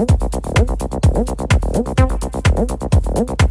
音楽と音